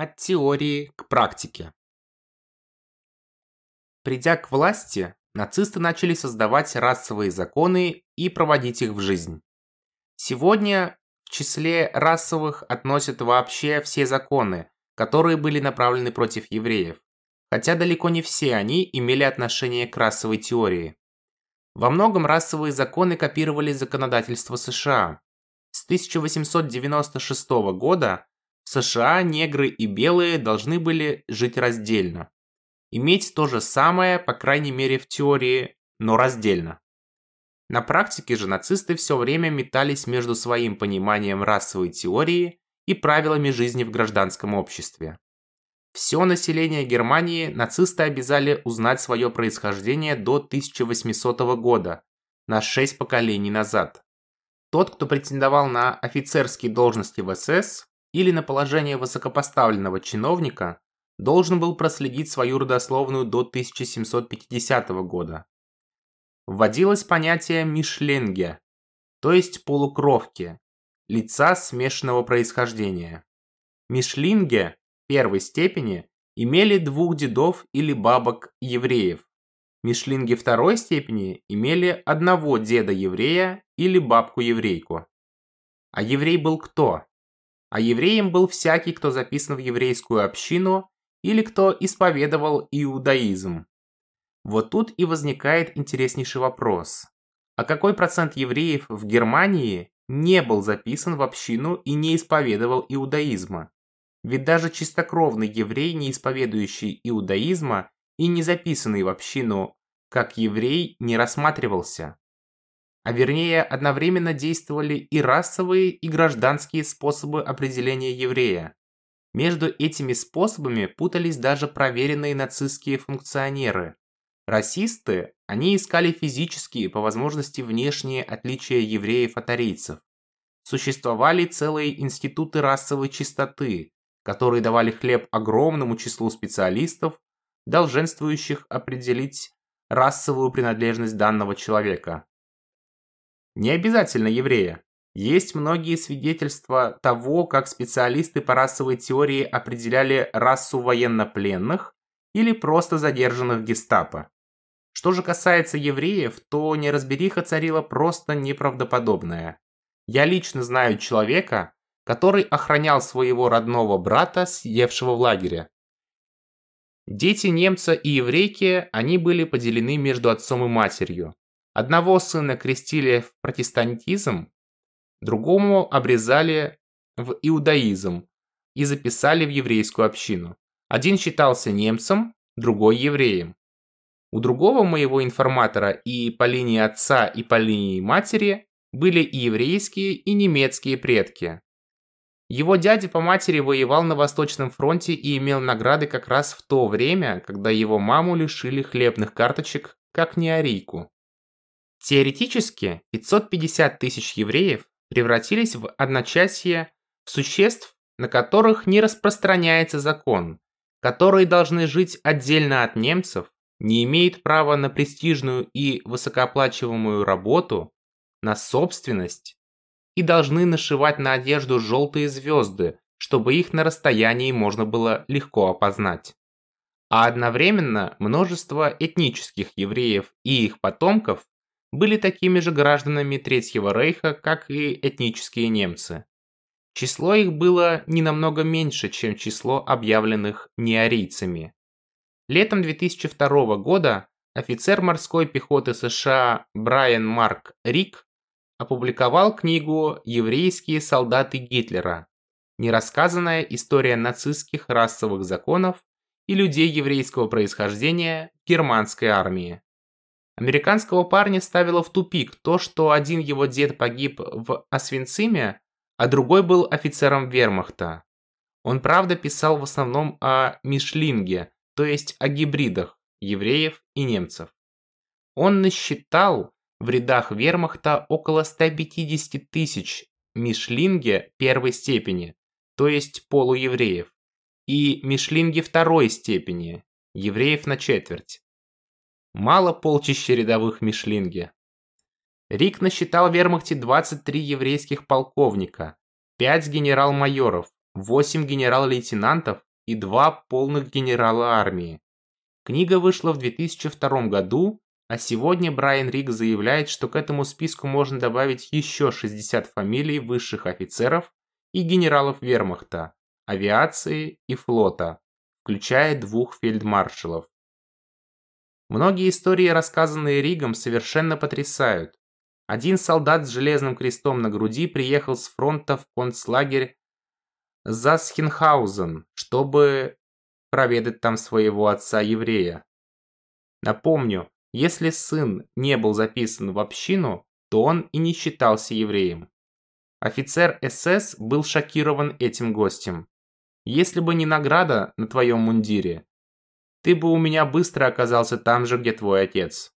От теории к практике. Придя к власти, нацисты начали создавать расовые законы и проводить их в жизнь. Сегодня в числе расовых относят вообще все законы, которые были направлены против евреев, хотя далеко не все они имели отношение к расовой теории. Во многом расовые законы копировали законодательство США. С 1896 года США негры и белые должны были жить раздельно. Иметь то же самое, по крайней мере в теории, но раздельно. На практике же нацисты все время метались между своим пониманием расовой теории и правилами жизни в гражданском обществе. Все население Германии нацисты обязали узнать свое происхождение до 1800 года, на 6 поколений назад. Тот, кто претендовал на офицерские должности в СС, или на положение высокопоставленного чиновника должен был проследить свою родословную до 1750 года. Вводилось понятие «мишленге», то есть полукровки, лица смешанного происхождения. Мишлинге первой степени имели двух дедов или бабок евреев. Мишлинги второй степени имели одного деда-еврея или бабку-еврейку. А еврей был кто? А евреем был всякий, кто записан в еврейскую общину или кто исповедовал иудаизм. Вот тут и возникает интереснейший вопрос. А какой процент евреев в Германии не был записан в общину и не исповедовал иудаизма? Ведь даже чистокровный еврей, не исповедующий иудаизма и не записанный в общину как еврей, не рассматривался а вернее одновременно действовали и расовые, и гражданские способы определения еврея. Между этими способами путались даже проверенные нацистские функционеры. Расисты, они искали физические, по возможности внешние отличия евреев от арийцев. Существовали целые институты расовой чистоты, которые давали хлеб огромному числу специалистов, долженствующих определить расовую принадлежность данного человека. Не обязательно еврея. Есть многие свидетельства того, как специалисты по расовой теории определяли расу военнопленных или просто задержанных гестапо. Что же касается евреев, то неразбериха царила просто неправдоподобная. Я лично знаю человека, который охранял своего родного брата, съевшего в лагере. Дети немца и еврейки, они были поделены между отцом и матерью. Одного сына крестили в протестантизм, другому обрезали в иудаизм и записали в еврейскую общину. Один считался немцем, другой евреем. У другого моего информатора и по линии отца, и по линии матери были и еврейские, и немецкие предки. Его дядя по матери воевал на Восточном фронте и имел награды как раз в то время, когда его маму лишили хлебных карточек, как неарийку. Теоретически 550 тысяч евреев превратились в одночасье в существ, на которых не распространяется закон, которые должны жить отдельно от немцев, не имеют права на престижную и высокооплачиваемую работу, на собственность и должны нашивать на одежду желтые звезды, чтобы их на расстоянии можно было легко опознать. А одновременно множество этнических евреев и их потомков были такими же гражданами Третьего Рейха, как и этнические немцы. Число их было не намного меньше, чем число объявленных неарийцами. Летом 2002 года офицер морской пехоты США Брайан Марк Рик опубликовал книгу «Еврейские солдаты Гитлера. Нерассказанная история нацистских расовых законов и людей еврейского происхождения в германской армии». Американского парня ставило в тупик то, что один его дед погиб в Освенциме, а другой был офицером вермахта. Он правда писал в основном о мишлинге, то есть о гибридах евреев и немцев. Он насчитал в рядах вермахта около 150 тысяч мишлинге первой степени, то есть полуевреев, и мишлинге второй степени, евреев на четверть. Мало полчища рядовых Мишлинге. Рик насчитал в вермахте 23 еврейских полковника, 5 генерал-майоров, 8 генерал-лейтенантов и два полных генерала армии. Книга вышла в 2002 году, а сегодня Брайан Рик заявляет, что к этому списку можно добавить еще 60 фамилий высших офицеров и генералов вермахта, авиации и флота, включая двух фельдмаршалов. Многие истории, рассказанные Ригом, совершенно потрясают. Один солдат с железным крестом на груди приехал с фронта в концлагерь Засхенхаузен, чтобы проведать там своего отца-еврея. Напомню, если сын не был записан в общину, то он и не считался евреем. Офицер СС был шокирован этим гостем. Если бы не награда на твоем мундире, ты бы у меня быстро оказался там же, где твой отец.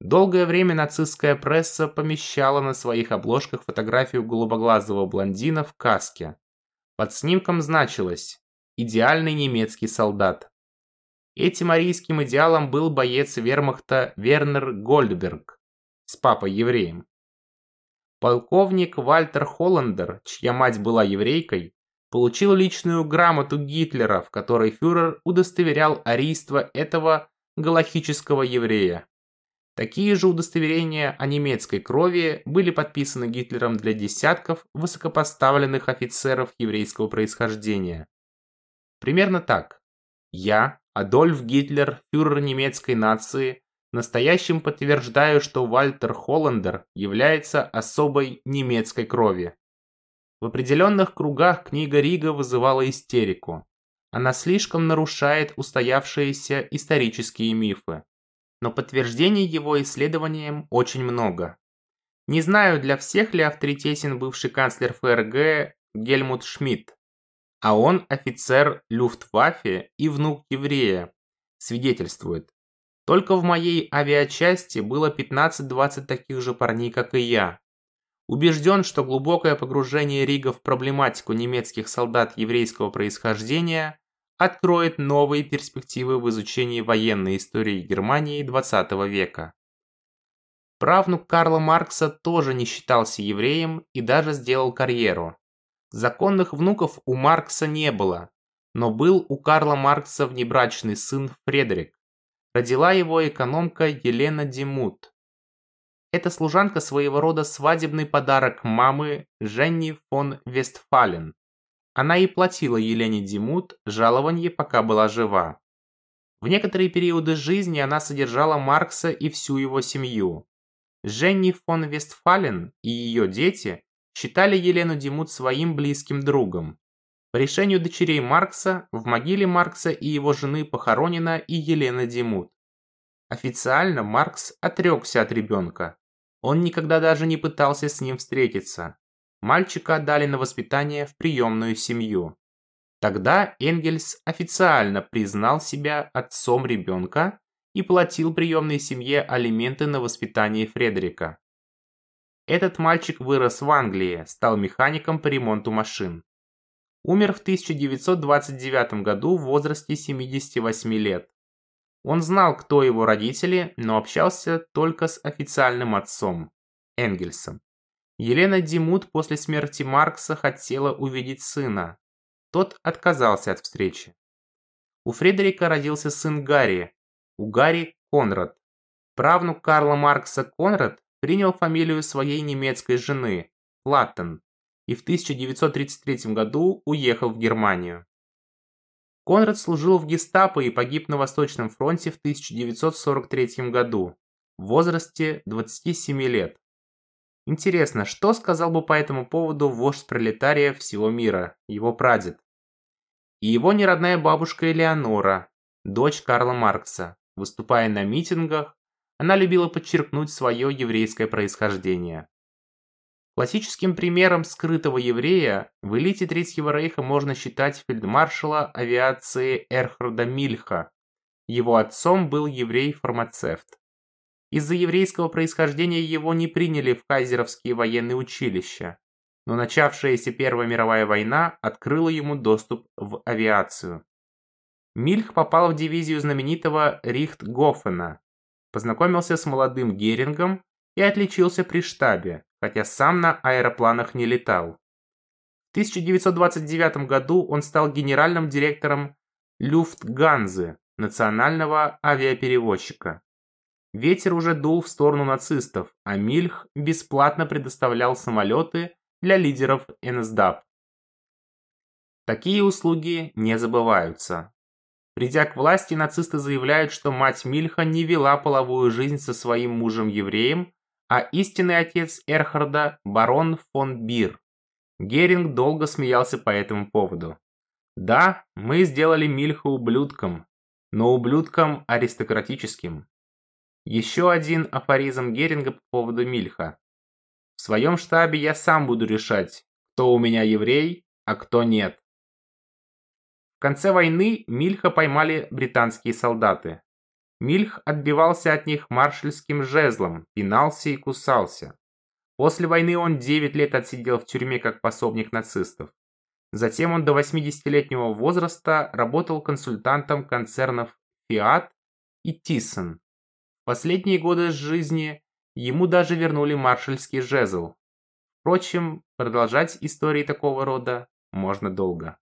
Долгое время нацистская пресса помещала на своих обложках фотографию голубоглазого блондина в каске. Под снимком значилось «Идеальный немецкий солдат». Этим арийским идеалом был боец вермахта Вернер Гольдберг с папой-евреем. Полковник Вальтер Холландер, чья мать была еврейкой, получил личную грамоту Гитлера, в которой фюрер удостоверял арийство этого галахического еврея. Такие же удостоверения о немецкой крови были подписаны Гитлером для десятков высокопоставленных офицеров еврейского происхождения. Примерно так. Я, Адольф Гитлер, фюрер немецкой нации, настоящим подтверждаю, что Вальтер Холландер является особой немецкой крови. В определенных кругах книга Рига вызывала истерику. Она слишком нарушает устоявшиеся исторические мифы но подтверждений его исследованиям очень много. Не знаю, для всех ли авторитетен бывший канцлер ФРГ Гельмут Шмидт, а он офицер Люфтваффе и внук еврея, свидетельствует. Только в моей авиачасти было 15-20 таких же парней, как и я. Убежден, что глубокое погружение Рига в проблематику немецких солдат еврейского происхождения откроет новые перспективы в изучении военной истории Германии XX века. Правнук Карла Маркса тоже не считался евреем и даже сделал карьеру. Законных внуков у Маркса не было, но был у Карла Маркса внебрачный сын Фредерик. Родила его экономка Елена Димут. Эта служанка своего рода свадебный подарок мамы Женни фон Вестфален. Она и платила Елене Димут жалование, пока была жива. В некоторые периоды жизни она содержала Маркса и всю его семью. Женни фон Вестфален и ее дети считали Елену Димут своим близким другом. По решению дочерей Маркса, в могиле Маркса и его жены похоронена и Елена Димут. Официально Маркс отрекся от ребенка. Он никогда даже не пытался с ним встретиться. Мальчика отдали на воспитание в приемную семью. Тогда Энгельс официально признал себя отцом ребенка и платил приемной семье алименты на воспитание Фредерика. Этот мальчик вырос в Англии, стал механиком по ремонту машин. Умер в 1929 году в возрасте 78 лет. Он знал, кто его родители, но общался только с официальным отцом, Энгельсом. Елена Димут после смерти Маркса хотела увидеть сына. Тот отказался от встречи. У Фредерика родился сын Гарри, у Гарри Конрад. Правнук Карла Маркса Конрад принял фамилию своей немецкой жены, Платтен, и в 1933 году уехал в Германию. Конрад служил в гестапо и погиб на Восточном фронте в 1943 году, в возрасте 27 лет. Интересно, что сказал бы по этому поводу вождь пролетариев всего мира, его прадед? И его неродная бабушка Элеонора, дочь Карла Маркса. Выступая на митингах, она любила подчеркнуть свое еврейское происхождение. Классическим примером скрытого еврея в элите Третьего Рейха можно считать фельдмаршала авиации Эрхарда Мильха. Его отцом был еврей-фармацевт. Из-за еврейского происхождения его не приняли в кайзеровские военные училища, но начавшаяся Первая мировая война открыла ему доступ в авиацию. Мильх попал в дивизию знаменитого Рихтгофена, познакомился с молодым Герингом и отличился при штабе, хотя сам на аэропланах не летал. 1929 году он стал генеральным директором Люфтганзы, национального авиаперевозчика. Ветер уже дул в сторону нацистов, а Мильх бесплатно предоставлял самолеты для лидеров НСДАП. Такие услуги не забываются. Придя к власти, нацисты заявляют, что мать Мильха не вела половую жизнь со своим мужем-евреем, а истинный отец Эрхарда – барон фон Бир. Геринг долго смеялся по этому поводу. Да, мы сделали Мильха ублюдком, но ублюдком аристократическим. Еще один афоризм Геринга по поводу Мильха. В своем штабе я сам буду решать, кто у меня еврей, а кто нет. В конце войны Мильха поймали британские солдаты. Мильх отбивался от них маршальским жезлом, пинался и кусался. После войны он 9 лет отсидел в тюрьме как пособник нацистов. Затем он до 80-летнего возраста работал консультантом концернов Fiat и Thyssen. В последние годы жизни ему даже вернули маршальский жезл. Впрочем, продолжать истории такого рода можно долго.